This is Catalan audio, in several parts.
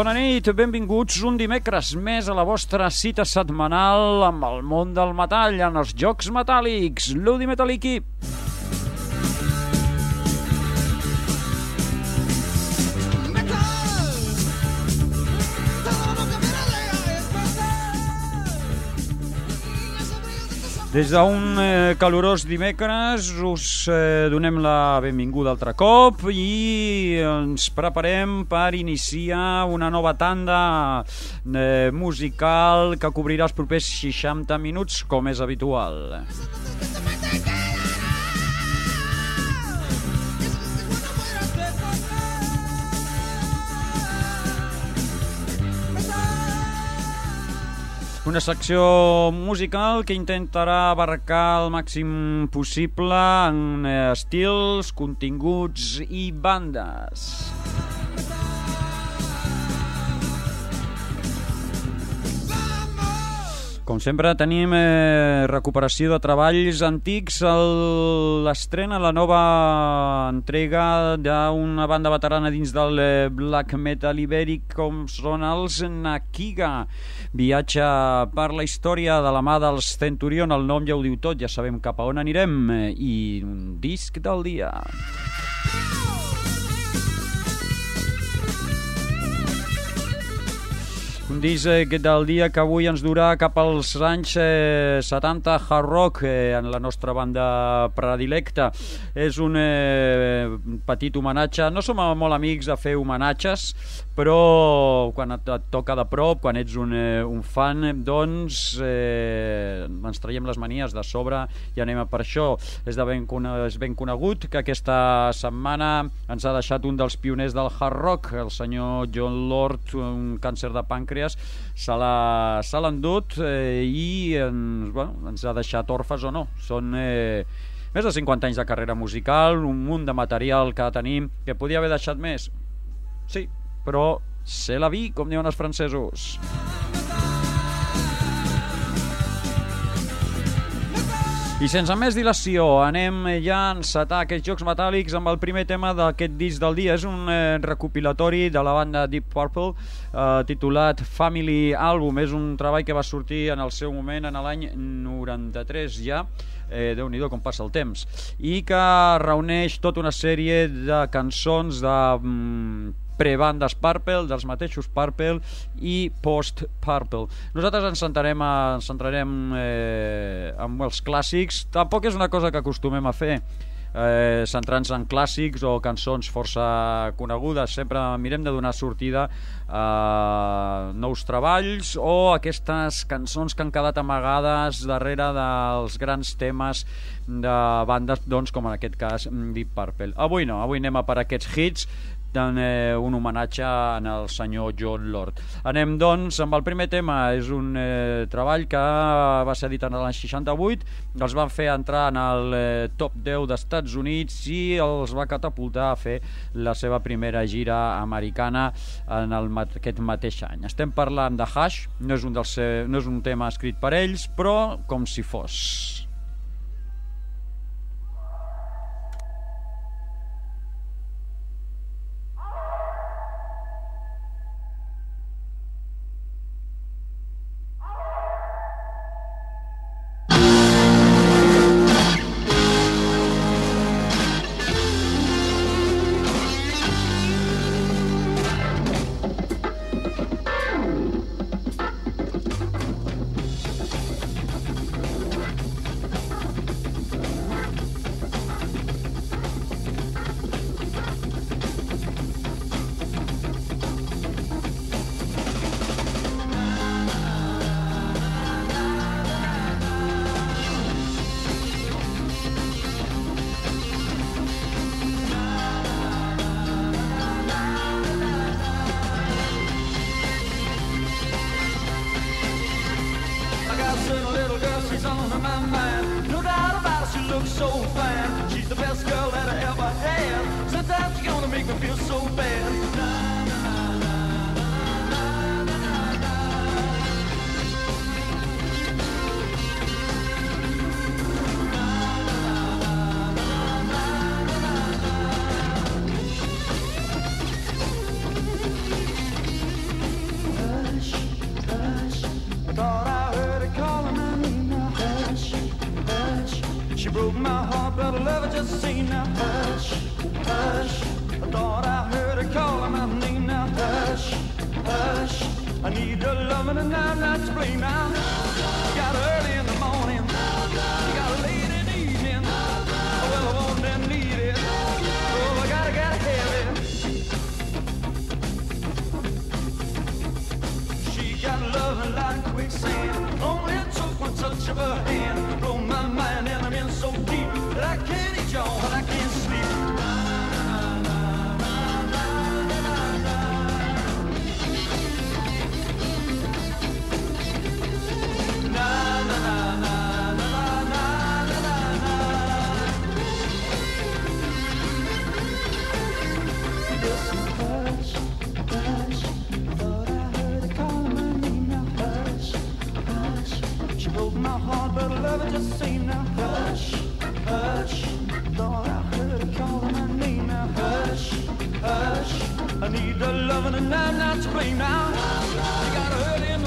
Bona nit, benvinguts un dimecres més a la vostra cita setmanal amb el món del metall en els Jocs Metàl·lics, l'Udi Metalliqui. Des d'un eh, calorós dimecres us eh, donem la benvinguda altre cop i ens preparem per iniciar una nova tanda eh, musical que cobrirà els propers 60 minuts com és habitual. Una secció musical que intentarà abarcar el màxim possible en eh, estils, continguts i bandes. Com sempre tenim eh, recuperació de treballs antics, l'estrena, la nova entrega d'una banda veterana dins del eh, black metal ibèric com són els Nakiga. Viatge per la història de la mà dels Centurion, el nom ja ho diu tot, ja sabem cap a on anirem, eh, i un disc del dia. Un disc eh, del dia que avui ens durà cap als anys eh, 70 hard rock eh, en la nostra banda predilecta. És un eh, petit homenatge. No som molt amics de fer homenatges, però quan et, et toca de prop, quan ets un, eh, un fan, doncs eh, ens traiem les manies de sobre i anem a per això. És, de ben, és ben conegut que aquesta setmana ens ha deixat un dels pioners del hard rock, el senyor John Lord, un càncer de pàncreas, se l'ha endut eh, i ens, bueno, ens ha deixat orfes o no. Són eh, més de 50 anys de carrera musical, un munt de material que tenim, que podia haver deixat més. Sí, però c'est la vie, com diuen els francesos. I sense més dilació, anem ja a encetar aquests jocs metàl·lics amb el primer tema d'aquest disc del dia. És un eh, recopilatori de la banda Deep Purple eh, titulat Family Album. És un treball que va sortir en el seu moment, en l'any 93 ja, eh, déu nhi com passa el temps, i que reuneix tota una sèrie de cançons de mm, prebandes Purple, dels mateixos Purple i post-Purple. Nosaltres ens centrarem, a, ens centrarem eh, amb els clàssics. Tampoc és una cosa que acostumem a fer, eh, centrant-se en clàssics o cançons força conegudes. Sempre mirem de donar sortida a nous treballs o aquestes cançons que han quedat amagades darrere dels grans temes de bandes, doncs, com en aquest cas Deep Purple. Avui no, avui anem a per aquests hits eh, un homenatge en el senyor John Lord. Anem, doncs, amb el primer tema. És un eh, treball que va ser editat l'any 68, els van fer entrar en el eh, top 10 d'Estats Units i els va catapultar a fer la seva primera gira americana en el, aquest mateix any. Estem parlant de Hash, no és, un dels, eh, no és un tema escrit per ells, però com si fos. Just say now, hush, hush. I thought I heard her calling my name now, hush, hush. I need your loving and I'm not to blame now. You got early in the morning, you got late in the evening. Well, I want and need it. Oh, I gotta, gotta have it. She got loving like quicksand. Only took one touch of her hand. And I can't sleep. Hush, the loving and I'm not to blame now. You got early in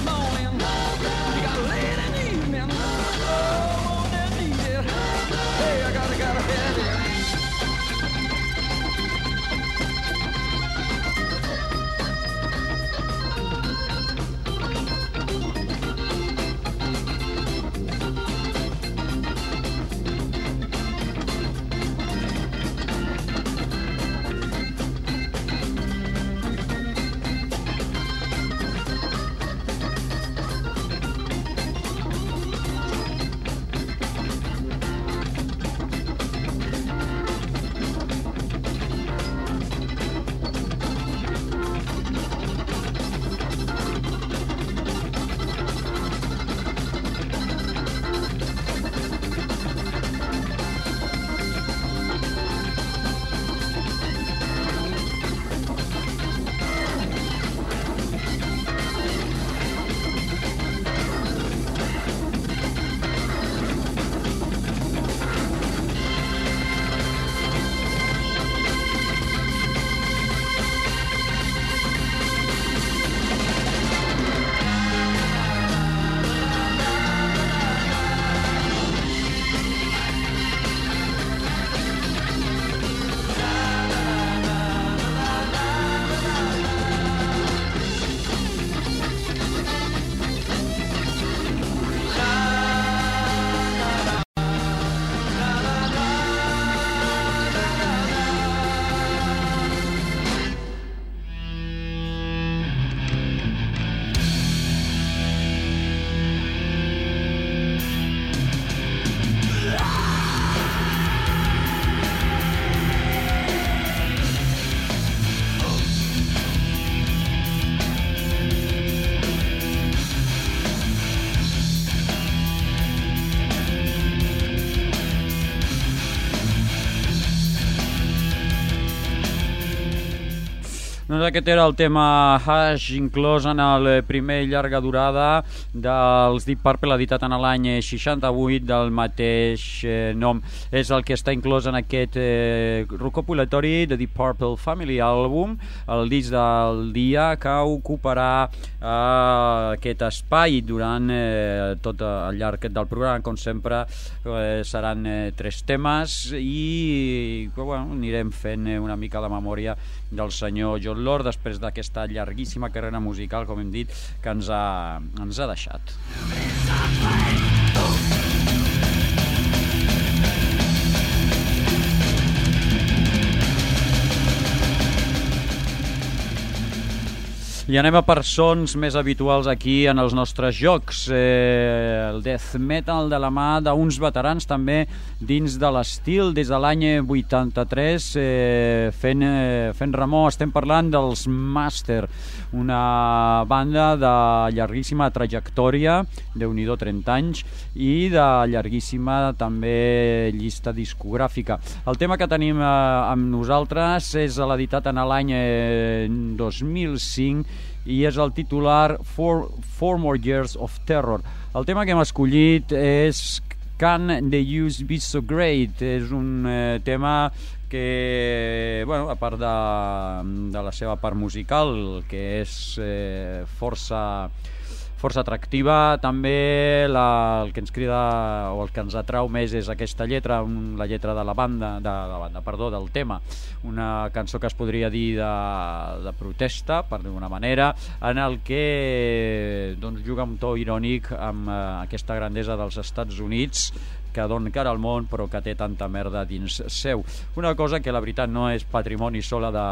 Doncs aquest era el tema Hush, inclòs en el primer llarga durada dels Deep Purple, editat en l'any 68 del mateix eh, nom. És el que està inclòs en aquest eh, recopilatori de Deep Purple Family Album, el disc del dia que ocuparà eh, aquest espai durant eh, tot el llarg del programa. Com sempre, eh, seran eh, tres temes i bueno, anirem fent eh, una mica de memòria del senyor John Lord després d'aquesta llarguíssima carrera musical, com hem dit, que ens ha, ens ha deixat. I anem a per sons més habituals aquí en els nostres jocs. Eh, el death metal de la mà d'uns veterans també dins de l'estil des de l'any 83 eh, fent, eh, fent remor. Estem parlant dels Master, una banda de llarguíssima trajectòria, de nhi 30 anys, i de llarguíssima també llista discogràfica. El tema que tenim eh, amb nosaltres és l'editat en l'any eh, 2005 i és el titular Four, Four More Years of Terror. El tema que hem escollit és Can the Use Be So Great? És un eh, tema que, bueno, a part de, de la seva part musical, que és eh, força força atractiva. També la, el que ens crida o el que ens atrau més és aquesta lletra, un, la lletra de la banda, de, de la banda, perdó, del tema. Una cançó que es podria dir de, de protesta, per d'una manera, en el que doncs, juga un to irònic amb eh, aquesta grandesa dels Estats Units que dona cara al món però que té tanta merda dins seu. Una cosa que la veritat no és patrimoni sola de,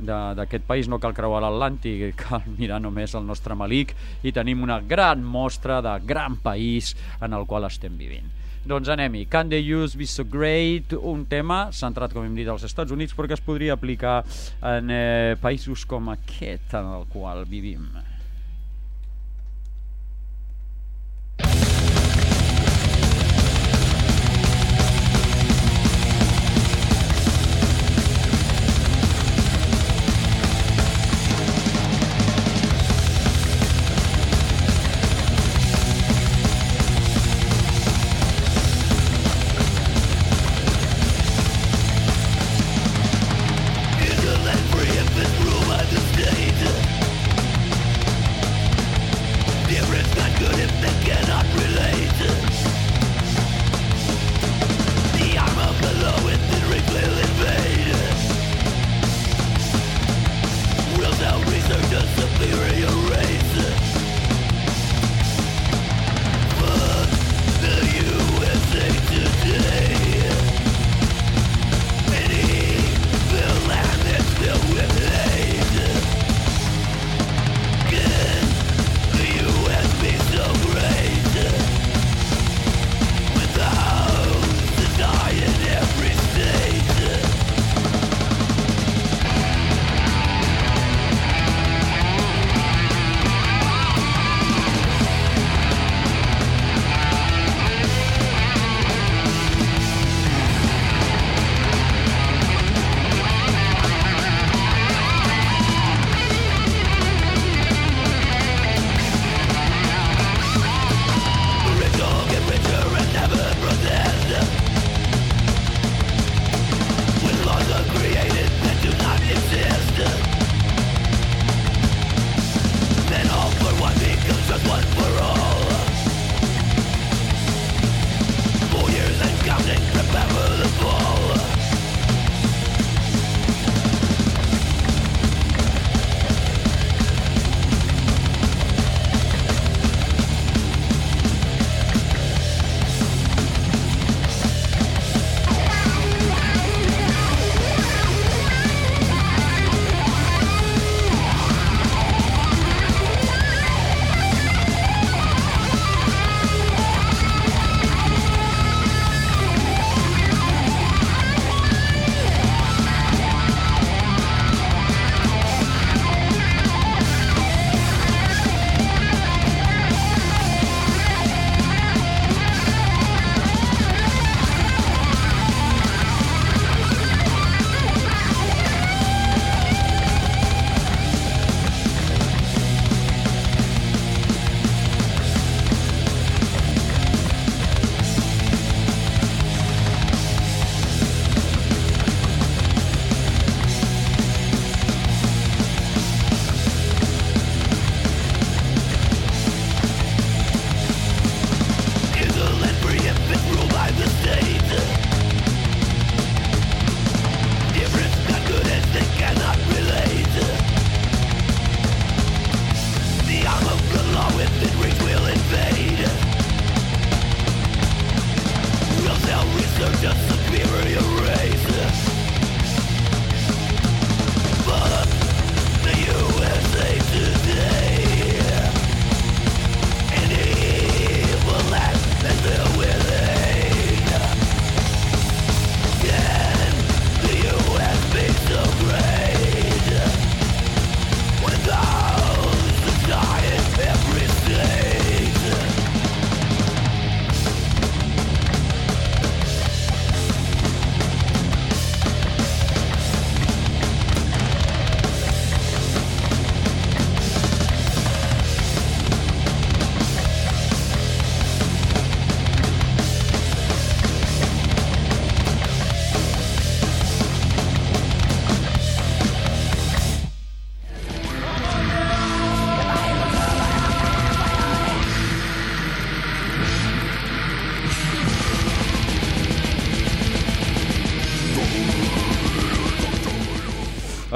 d'aquest país no cal creuar l'Atlàntic, cal mirar només el nostre malic i tenim una gran mostra de gran país en el qual estem vivint. Doncs anem-hi. Can the use be so great? Un tema centrat, com hem dit, als Estats Units, però que es podria aplicar en eh, països com aquest en el qual vivim.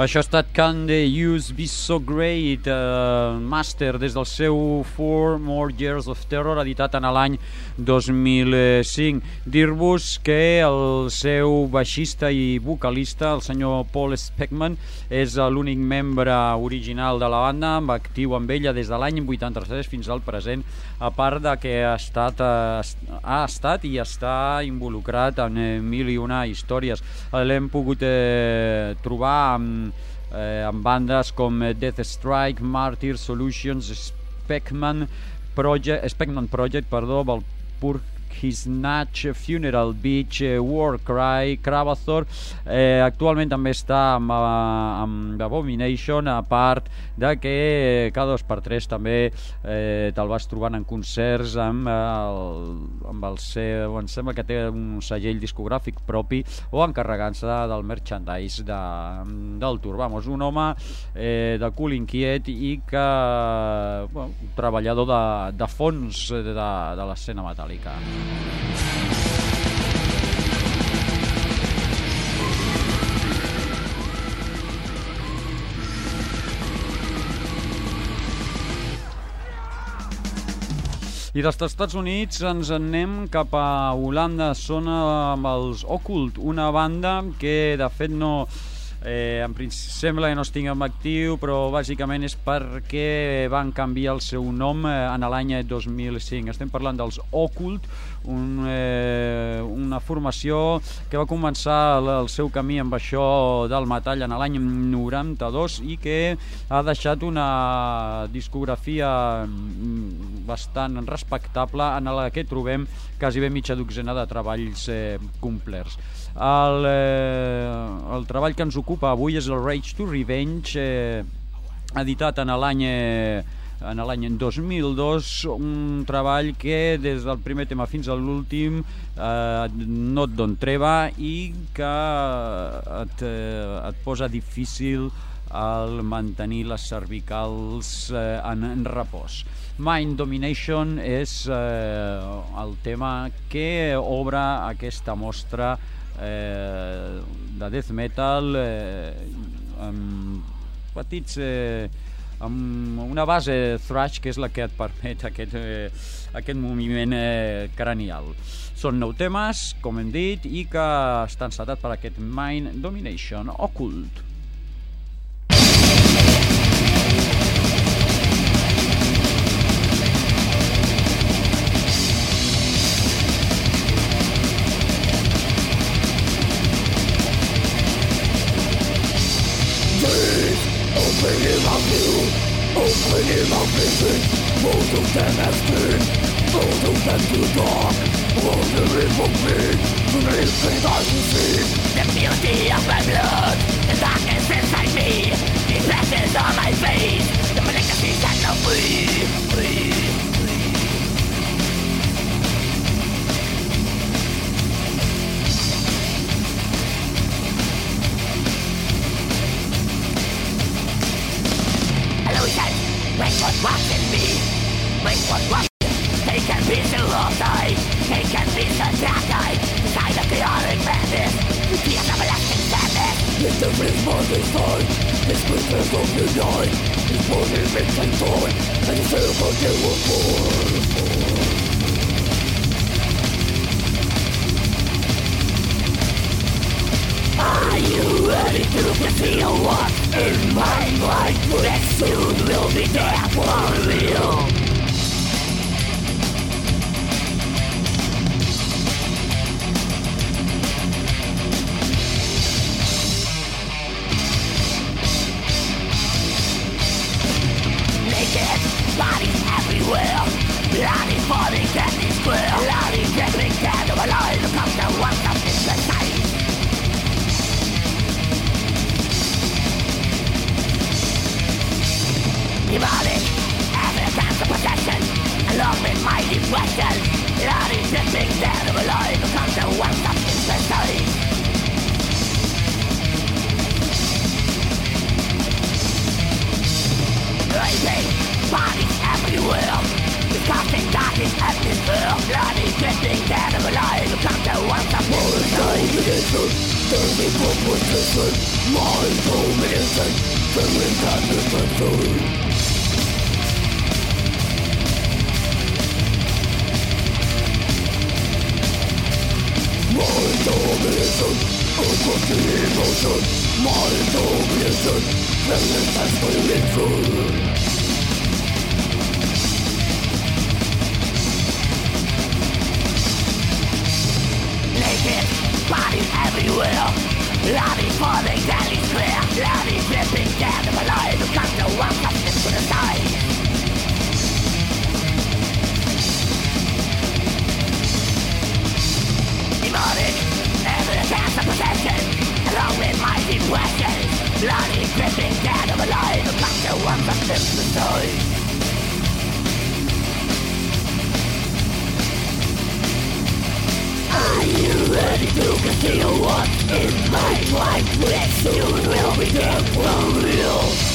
Això ha estat Can the Use Be So Great, uh, Master, des del seu Four More Years of Terror, editat en l'any 2005. Dir-vos que el seu baixista i vocalista, el senyor Paul Speckman, és l'únic membre original de la banda, amb actiu amb ella des de l'any 83 fins al present, a part de que ha estat, uh, ha estat i està involucrat en eh, mil i una històries. L'hem pogut eh, trobar amb eh, amb bandes com Death Strike, Martyr, Solutions, Speckman Project, Speckman Project perdó, Valpur His Natch, Funeral Beach, eh, Warcry, Cravathor. Eh, actualment també està amb, eh, amb Abomination, a part de que cada dos per tres també eh, te'l vas trobant en concerts amb el, amb el seu, em sembla que té un segell discogràfic propi o encarregant-se del merchandise de, del tour. Vamos, un home eh, de cul inquiet i que bueno, treballador de, de fons de, de l'escena metàl·lica. I dels Estats Units ens anem cap a Holanda, zona amb els Occult, una banda que de fet no, Eh, en sembla que no estigui en actiu, però bàsicament és perquè van canviar el seu nom eh, en l'any 2005. Estem parlant dels Occult, un, eh, una formació que va començar el, el seu camí amb això del metall en l'any 92 i que ha deixat una discografia mm, bastant respectable en la que trobem quasi bé mitja dotzena de treballs eh, complerts. El, eh, el treball que ens ocupa avui és el Rage to Revenge, eh, editat en l'any eh, en l'any 2002, un treball que des del primer tema fins a l'últim eh, no et don treva i que et, eh, et posa difícil el mantenir les cervicals eh, en, en repòs. Mind Domination és eh, el tema que obre aquesta mostra eh, de death metal eh, amb petits eh, amb una base thrash que és la que et permet aquest, eh, aquest moviment eh, cranial. Són nou temes, com hem dit, i que estan encetat per aquest Mind Domination Occult. Opening my view, opening my vision Most of them have been, most of them too dark Wondering for me, the anything I can see The beauty of my blood, Naked, bodies everywhere. Lobby falling, deadly clear. Lobby dripping to my life. You come to walk up into the side. Demonic, evidence as a possession. Along with my depression. Bloody dripping dead of alive Back to one that lives the side Are you ready to conceal what is in my mind? This soon will be the from you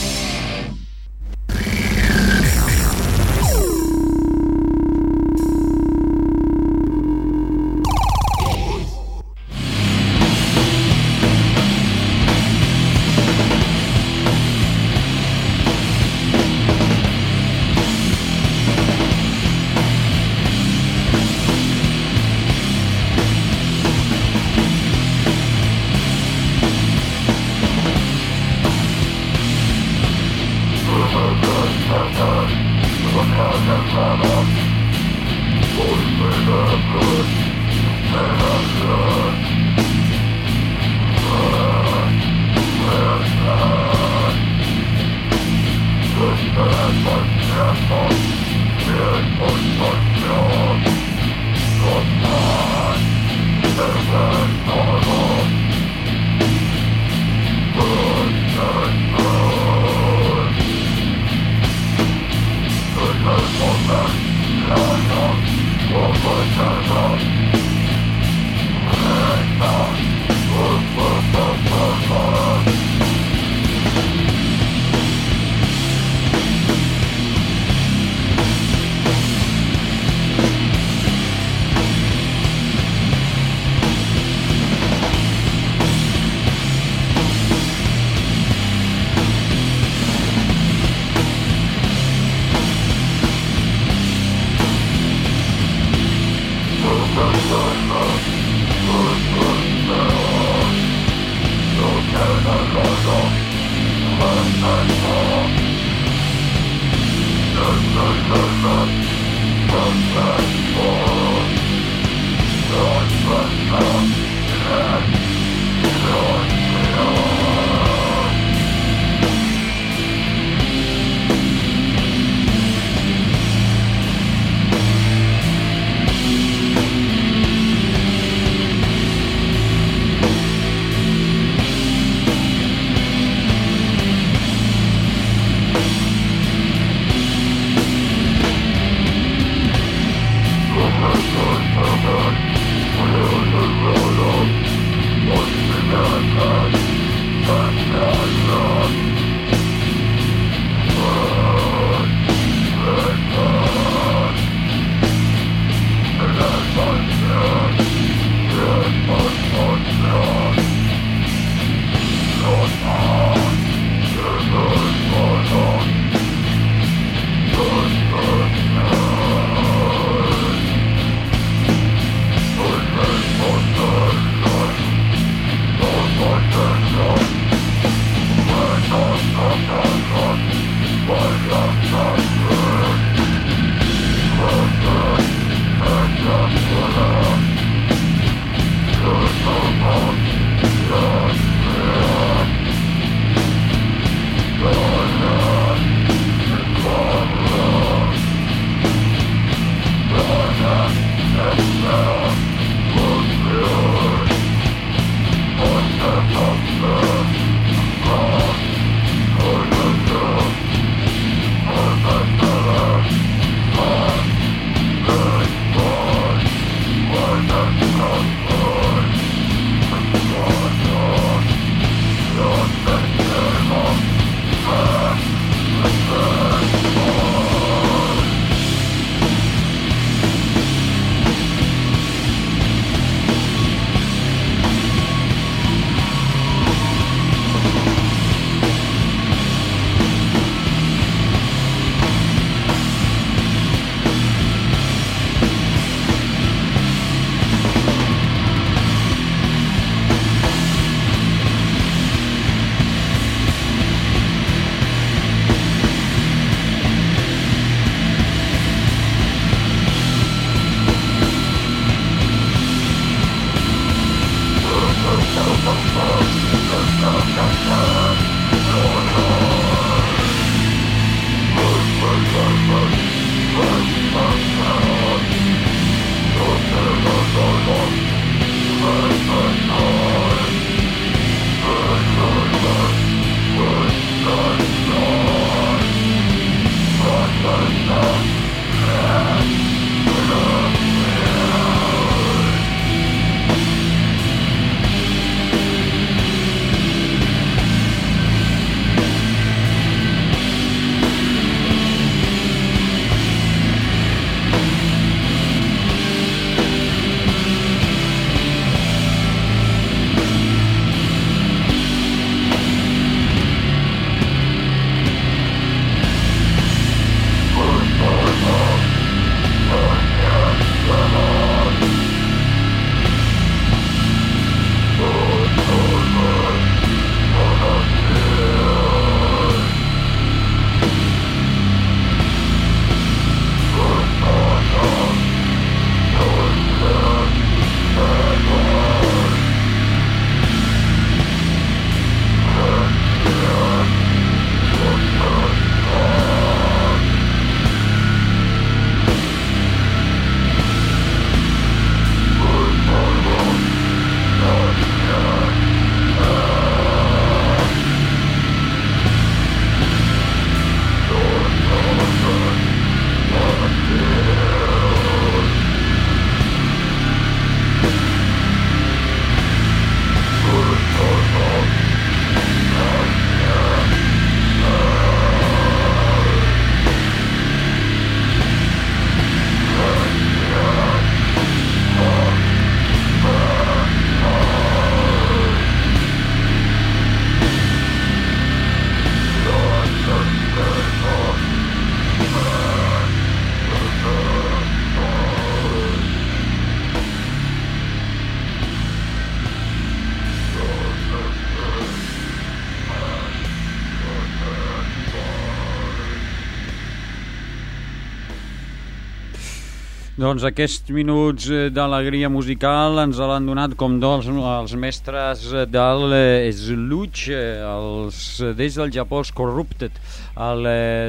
Doncs aquests minuts eh, d'alegria musical ens l'han donat com dos els mestres del eh, Sluch, eh, els des del Japó, els Corrupted. El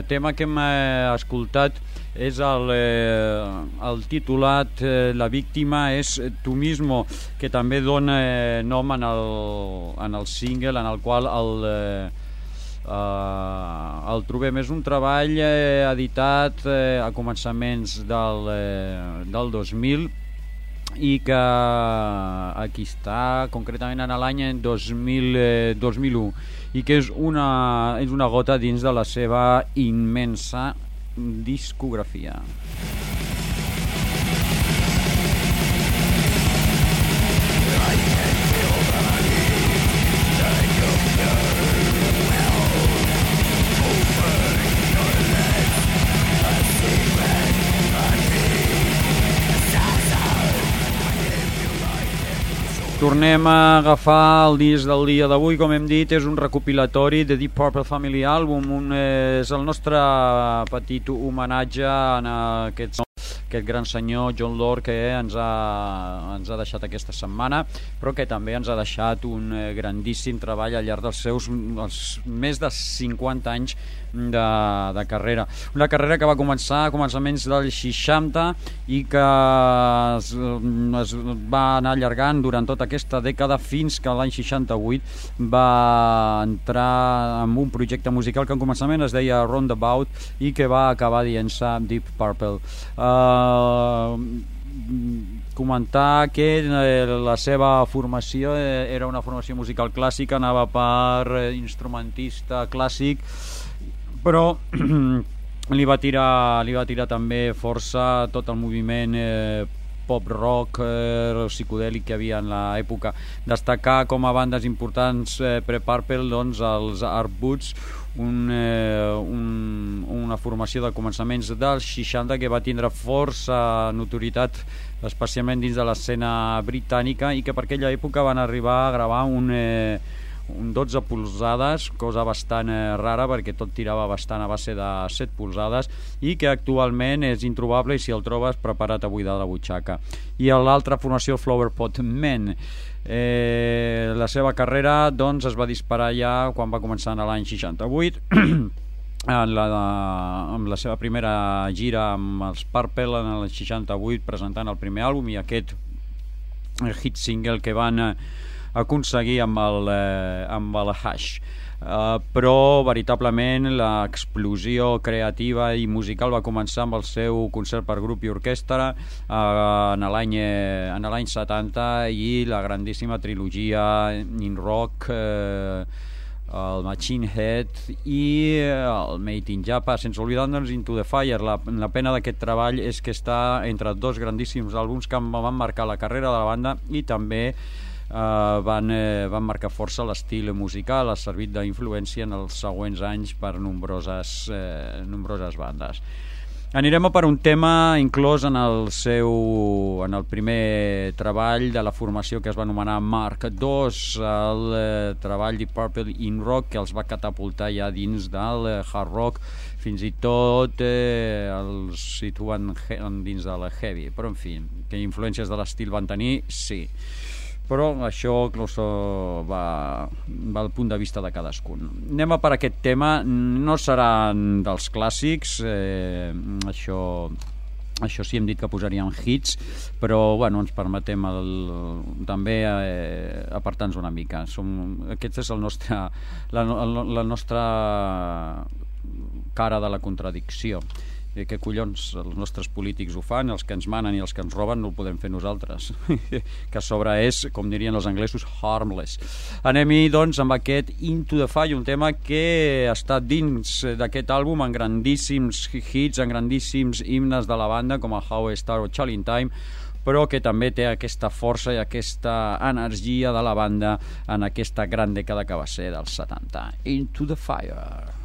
tema que hem escoltat és el, el titulat La víctima és tu mismo, que també dona nom en el, en el single en el qual el... Eh, el trobem, és un treball eh, editat eh, a començaments del, eh, del 2000 i que aquí està concretament en l'any 2000, eh, 2001 i que és una, és una gota dins de la seva immensa discografia. Tornem a agafar el disc del dia d'avui, com hem dit, és un recopilatori de Deep Purple Family Album, un, eh, és el nostre petit homenatge a aquest, aquest gran senyor John Lord que ens ha, ens ha deixat aquesta setmana, però que també ens ha deixat un eh, grandíssim treball al llarg dels seus els més de 50 anys de, de carrera. Una carrera que va començar a començaments dels 60 i que es, es va anar allargant durant tota aquesta dècada fins que l'any 68 va entrar en un projecte musical que en començament es deia Roundabout i que va acabar dient-se Deep Purple. Uh, comentar que eh, la seva formació eh, era una formació musical clàssica, anava per instrumentista clàssic, però li va tirar, li va tirar també força tot el moviment eh, pop rock eh, psicodèlic que havia en l'època. Destacar com a bandes importants eh, pre-Purple doncs, els Art Boots, un, eh, un, una formació de començaments dels 60 que va tindre força notoritat especialment dins de l'escena britànica i que per aquella època van arribar a gravar un, eh, un 12 polzades, cosa bastant eh, rara perquè tot tirava bastant a base de 7 polzades i que actualment és introbable i si el trobes preparat a buidar la butxaca. I l'altra formació, Flowerpot Men, eh, la seva carrera doncs, es va disparar ja quan va començar en l'any 68 en la, amb la seva primera gira amb els Purple en el 68 presentant el primer àlbum i aquest hit single que van eh, aconseguir amb el, eh, amb el Hash. Uh, però veritablement l'explosió creativa i musical va començar amb el seu concert per grup i orquestra uh, en l'any eh, en l'any 70 i la grandíssima trilogia In Rock uh, el Machine Head i el Made in Japan, sense oblidar-nos Into the Fire. La, la pena d'aquest treball és que està entre dos grandíssims àlbums que van marcar la carrera de la banda i també eh, van, eh, van marcar força l'estil musical, ha servit d'influència en els següents anys per nombroses, eh, nombroses bandes. Anirem a per un tema inclòs en el seu en el primer treball de la formació que es va anomenar Mark II, el eh, treball de Purple in Rock que els va catapultar ja dins del eh, hard rock, fins i tot eh, els situen dins de la heavy, però en fi, que influències de l'estil van tenir, sí però això inclús va, va al punt de vista de cadascun. Anem a per aquest tema, no seran dels clàssics, eh, això això sí hem dit que posaríem hits però bueno, ens permetem el, també eh, apartar-nos una mica. Som, aquest és el nostre, la, la, la nostra cara de la contradicció eh, què collons els nostres polítics ho fan, els que ens manen i els que ens roben no ho podem fer nosaltres que a sobre és, com dirien els anglesos harmless. Anem-hi doncs amb aquest Into the Fire, un tema que està dins d'aquest àlbum en grandíssims hits, en grandíssims himnes de la banda com a How I Star o Challenge Time però que també té aquesta força i aquesta energia de la banda en aquesta gran dècada que va ser dels 70. Into the Fire.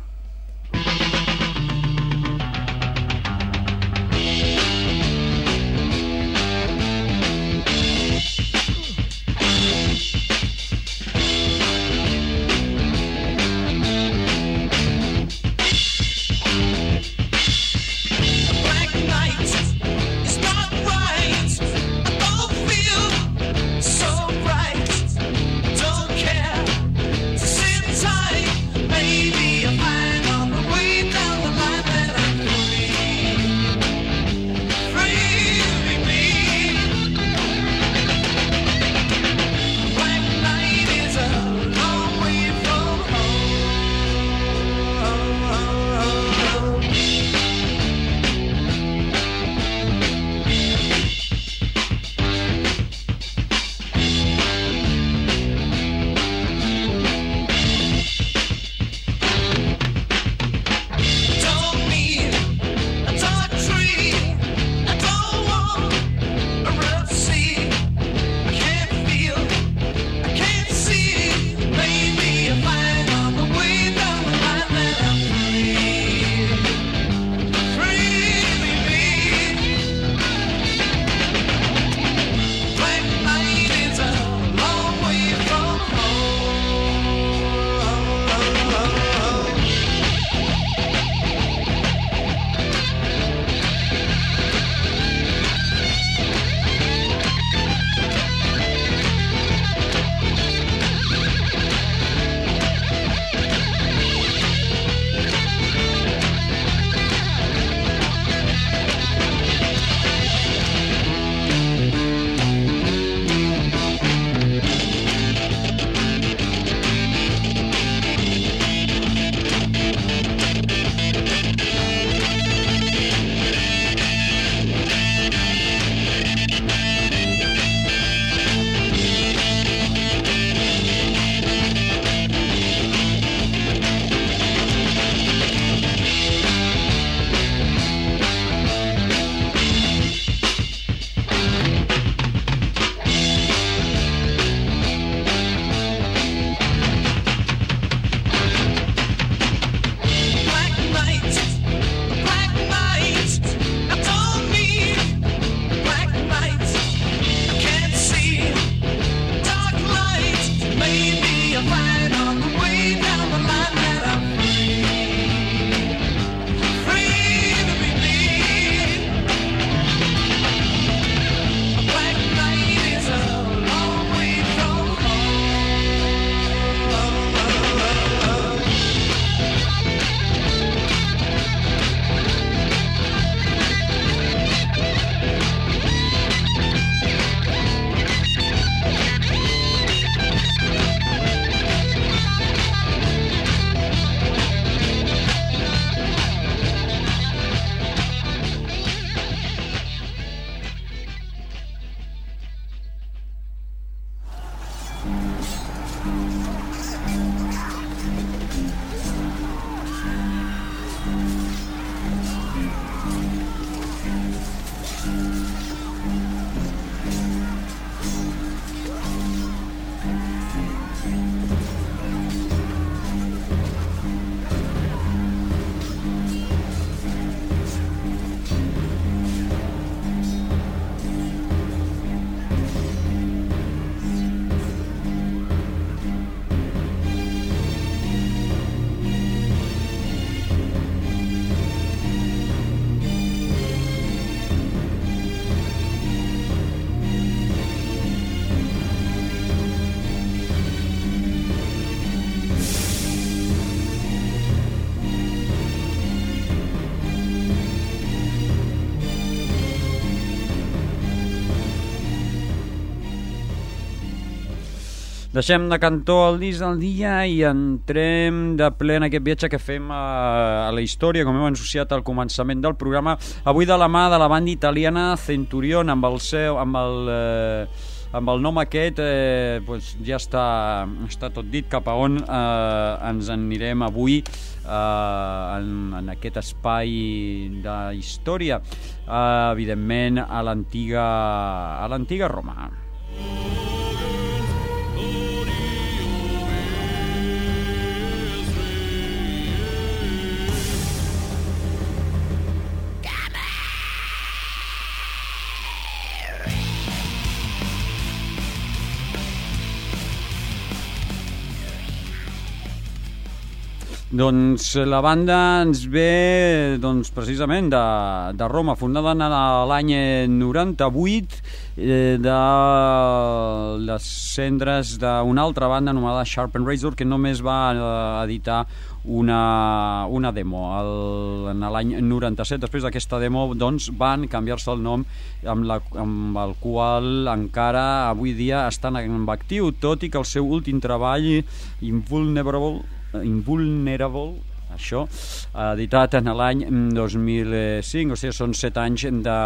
Deixem de cantó el disc del dia i entrem de ple en aquest viatge que fem a, a la història, com hem associat al començament del programa, avui de la mà de la banda italiana Centurion, amb el seu... amb el... Eh, amb el nom aquest eh, pues ja està, està tot dit cap a on eh, ens en anirem avui eh, en, en aquest espai de història eh, evidentment a l'antiga a l'antiga Roma Doncs la banda ens ve doncs, precisament de, de Roma, fundada l'any 98 eh, de les cendres d'una altra banda anomenada Sharp and Razor que només va eh, editar una, una demo en l'any 97 després d'aquesta demo doncs van canviar-se el nom amb, la, amb el qual encara avui dia estan en actiu tot i que el seu últim treball Invulnerable Invulnerable això, editat en l'any 2005, o sigui, són set anys de,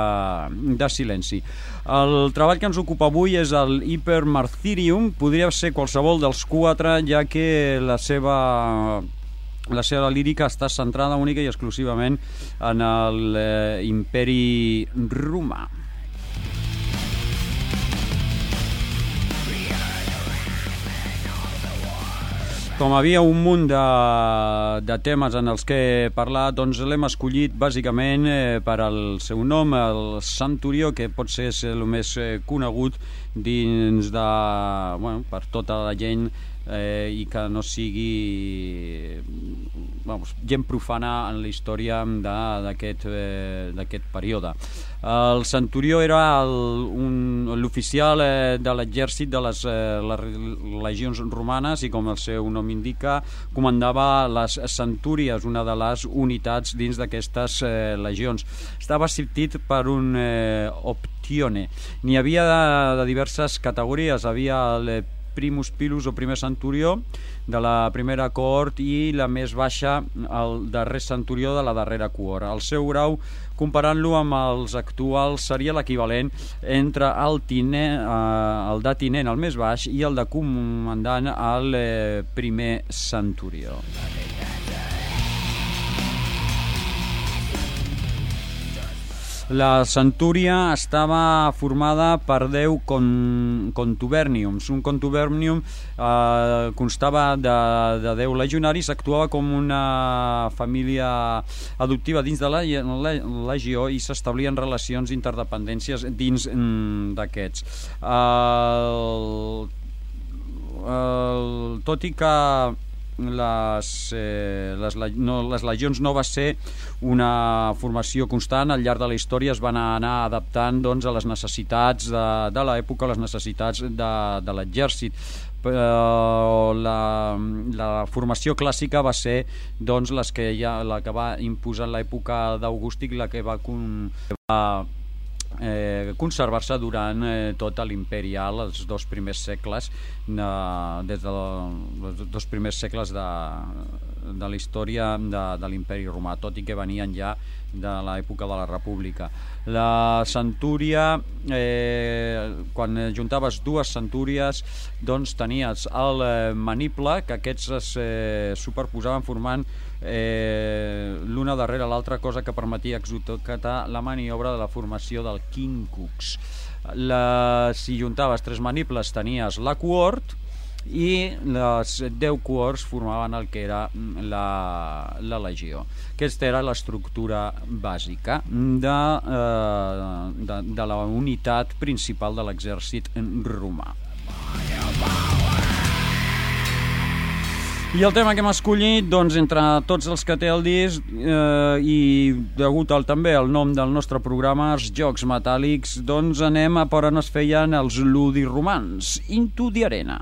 de silenci. El treball que ens ocupa avui és el Hyper Martyrium, podria ser qualsevol dels quatre, ja que la seva la seva lírica està centrada única i exclusivament en l'imperi eh, romà. Com havia un munt de, de temes en els que parlar, doncs l'hem escollit bàsicament eh, per al seu nom, el Centurió, que pot ser el més eh, conegut dins de... Bueno, per tota la gent eh, i que no sigui vamos, gent profana en la història d'aquest eh, període. El centurió era l'oficial eh, de l'exèrcit de les, eh, les legions romanes i, com el seu nom indica, comandava les centúries, una de les unitats dins d'aquestes eh, legions. Estava assistit per un eh, optione. N'hi havia de, de diverses categories. Havia el primus pilus o primer centurió de la primera cohort i la més baixa el darrer centurió de la darrera cohort. El seu grau, comparant-lo amb els actuals, seria l'equivalent entre el, tinent, eh, el de tinent, el més baix, i el de comandant, el eh, primer centurió. La centúria estava formada per 10 con, contuberniums. Un contubernium eh, constava de, de 10 legionaris, actuava com una família adoptiva dins de la, la legió i s'establien relacions interdependències dins mm, d'aquests. Eh, el, tot i que les, eh, les, no, les legions no va ser una formació constant, al llarg de la història es van anar adaptant doncs, a les necessitats de, de l'època, a les necessitats de, de l'exèrcit. Però la, la formació clàssica va ser doncs, les que ja, la que va imposar l'època d'Augustic, la que va, va eh, conservar-se durant eh, tot l'imperial, els dos primers segles, eh, des dels dos primers segles de, de la història de, de l'imperi romà, tot i que venien ja de l'època de la república. La centúria, eh, quan juntaves dues centúries, doncs tenies el eh, maniple, que aquests es eh, superposaven formant eh, l'una darrere l'altra, cosa que permetia executar la maniobra de la formació del quincux. La, si juntaves tres maniples tenies la cohort i les 10 cohorts formaven el que era la, la legió. Aquesta era l'estructura bàsica de, eh, de, de la unitat principal de l'exèrcit romà. I el tema que hem escollit, doncs, entre tots els que té el disc eh, i degut al, també al nom del nostre programa, els Jocs Metàl·lics, doncs anem a per on es feien els ludi romans, the Arena.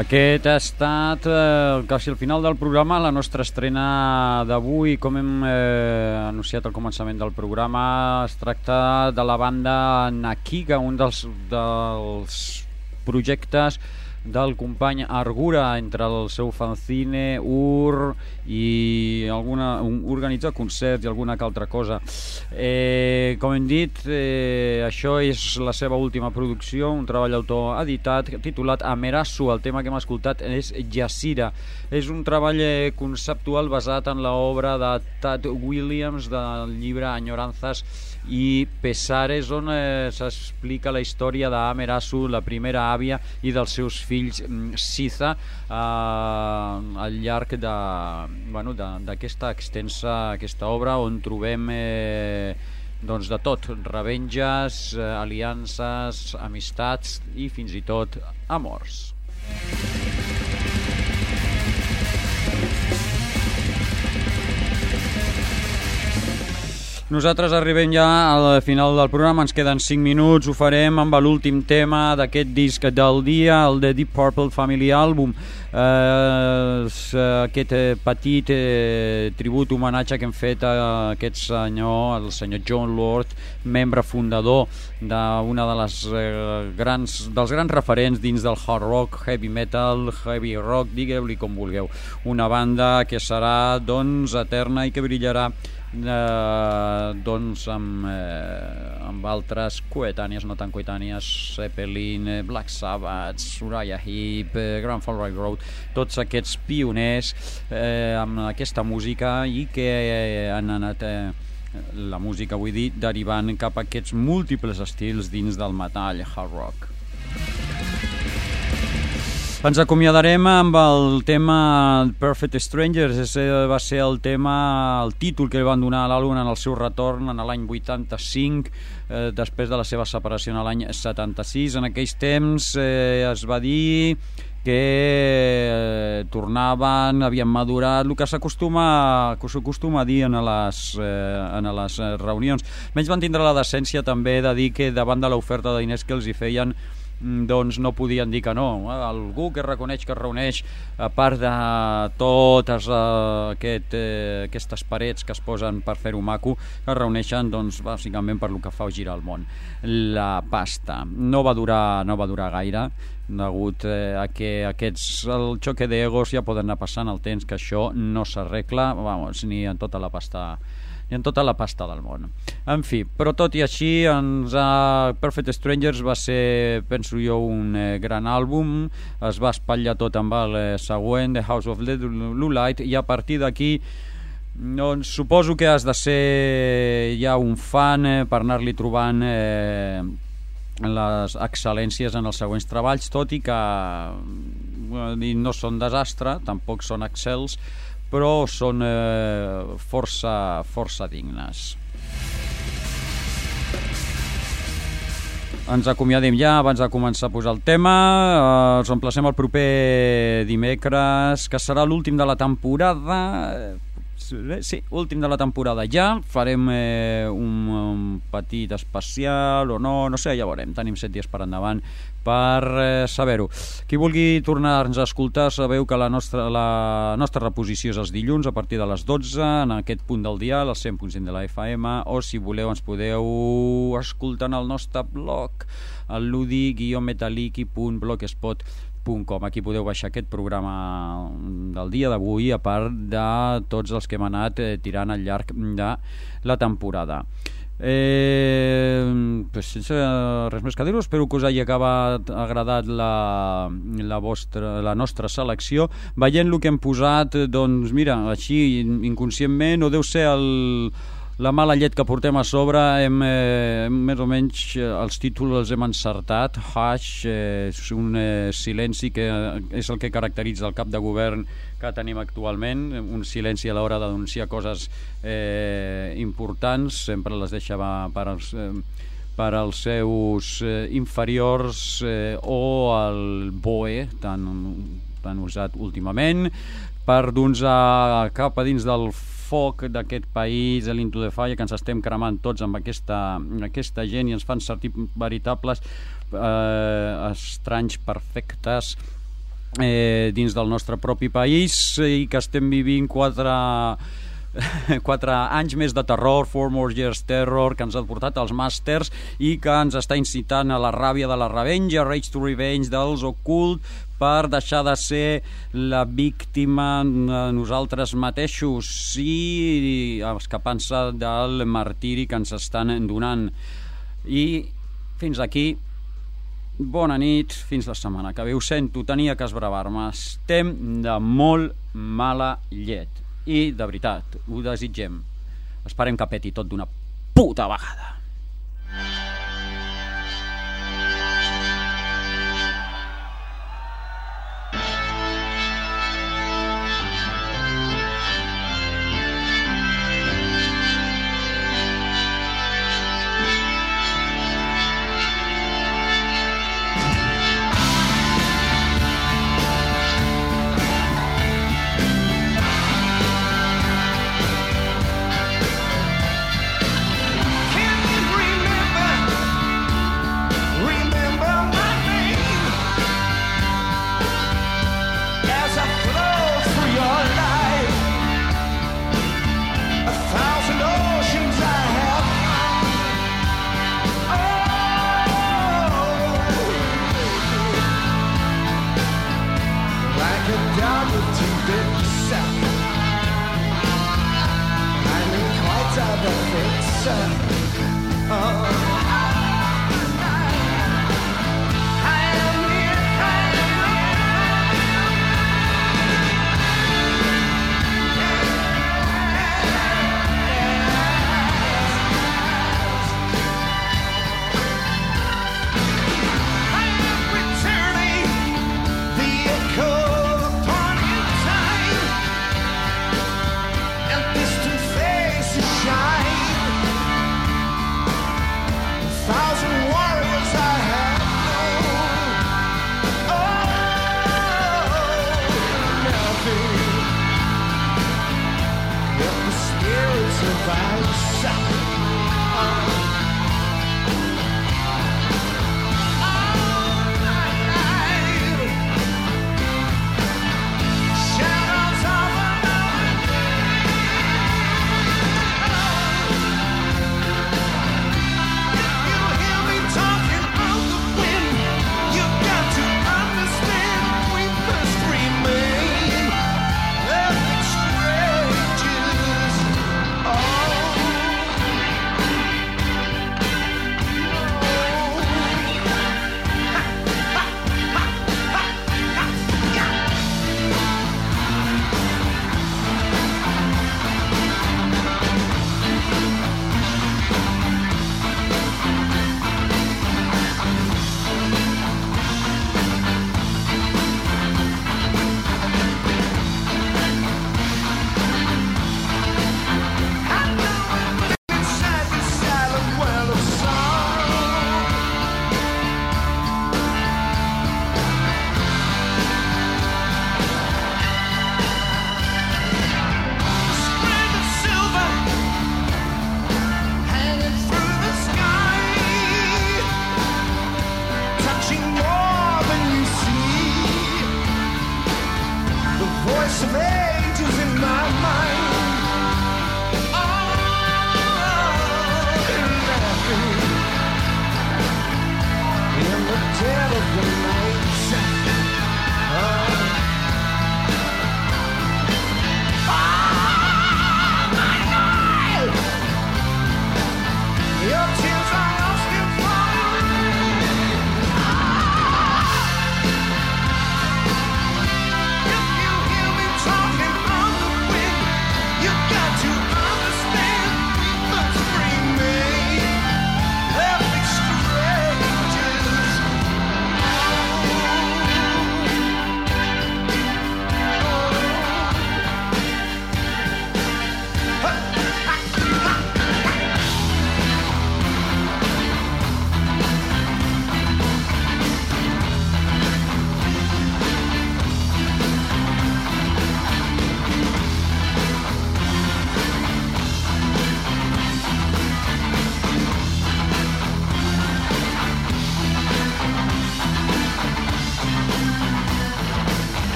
Aquest ha estat eh, quasi el final del programa, la nostra estrena d'avui. Com hem eh, anunciat al començament del programa, es tracta de la banda Nakiga, un dels, dels projectes del company Argura entre el seu fanzine, UR i alguna, un, organitzar concerts i alguna altra cosa. Eh, com hem dit, eh, això és la seva última producció, un treball autoeditat titulat Amerasu. El tema que hem escoltat és Jacira. És un treball eh, conceptual basat en l'obra de Tad Williams del llibre Enyoranzas i Pesares on eh, s'explica la història d'Amerasu, la primera àvia i dels seus fills mm, Siza eh, al llarg de bueno, d'aquesta extensa aquesta obra on trobem eh, doncs de tot, revenges, eh, aliances, amistats i fins i tot amors. Nosaltres arribem ja al final del programa, ens queden 5 minuts, ho farem amb l'últim tema d'aquest disc del dia, el de Deep Purple Family Album. Eh, aquest eh, petit eh, tribut, homenatge que hem fet a aquest senyor, el senyor John Lord, membre fundador d'una de les eh, grans, dels grans referents dins del hard rock, heavy metal, heavy rock, digueu-li com vulgueu. Una banda que serà, doncs, eterna i que brillarà eh, doncs amb, eh, amb altres coetànies, no tan coetànies, Zeppelin, eh, Black Sabbath, Uriah Heep, eh, Grand Fall Road, tots aquests pioners eh, amb aquesta música i que eh, han anat eh, la música, vull dir, derivant cap a aquests múltiples estils dins del metall hard rock. Ens acomiadarem amb el tema Perfect Strangers, ese va ser el tema, el títol que van donar a l'àlbum en el seu retorn en l'any 85, eh, després de la seva separació en l'any 76. En aquells temps eh, es va dir que eh, tornaven, havien madurat, el que s'acostuma a dir en les, eh, en les reunions. Menys van tindre la decència també de dir que davant de l'oferta de diners que els hi feien doncs no podien dir que no. Algú que reconeix que reuneix, a part de totes uh, aquest, eh, aquestes parets que es posen per fer-ho maco, es reuneixen doncs, bàsicament per lo que fa girar el món. La pasta. No va durar, no va durar gaire, degut eh, a que aquests, el xoque d'egos ja poden anar passant el temps que això no s'arregla, ni en tota la pasta i en tota la pasta del món. En fi, però tot i així, ens ha... Perfect Strangers va ser, penso jo, un eh, gran àlbum, es va espatllar tot amb el eh, següent, The House of the Blue Light, i a partir d'aquí doncs suposo que has de ser ja un fan eh, per anar-li trobant eh, les excel·lències en els següents treballs, tot i que no són desastre, tampoc són excels, però són eh, força, força dignes. Ens acomiadem ja abans de començar a posar el tema. Eh, ens emplacem el proper dimecres, que serà l'últim de la temporada. Sí, últim de la temporada ja. Farem eh, un, un petit especial o no, no sé, ja veurem. Tenim set dies per endavant per eh, saber-ho. Qui vulgui tornar-nos a escoltar sabeu que la nostra, la nostra reposició és els dilluns a partir de les 12 en aquest punt del dial, al 100.5 de la FM o si voleu ens podeu escoltar en el nostre blog al ludi-metaliki.blogspot.com Aquí podeu baixar aquest programa del dia d'avui, a part de tots els que hem anat eh, tirant al llarg de la temporada. Eh, pues sense res més que dir-ho, espero que us hagi acabat agradat la, la, vostra, la nostra selecció. Veient el que hem posat, doncs mira, així inconscientment, o deu ser el, la mala llet que portem a sobre hem, eh, més o menys eh, els títols els hem encertat. Hush eh, és un eh, silenci que és el que caracteritza el cap de govern que tenim actualment, un silenci a l'hora de denunciar coses eh, importants, sempre les deixa per als, eh, per als seus eh, inferiors eh, o el BOE, tan, tan usat últimament, per d'uns a cap a dins del foc d'aquest país, l'Into de Falla, que ens estem cremant tots amb aquesta, aquesta gent i ens fan sentir veritables eh, estranys perfectes eh, dins del nostre propi país i que estem vivint quatre quatre anys més de terror, Four More Years Terror, que ens ha portat als màsters i que ens està incitant a la ràbia de la revenge, a Rage to Revenge dels Ocult, per deixar de ser la víctima nosaltres mateixos i escapant-se del martiri que ens estan donant. I fins aquí Bona nit, fins la setmana que ve. Ho sento, tenia que esbravar-me. Estem de molt mala llet. I, de veritat, ho desitgem. Esperem que peti tot d'una puta vegada.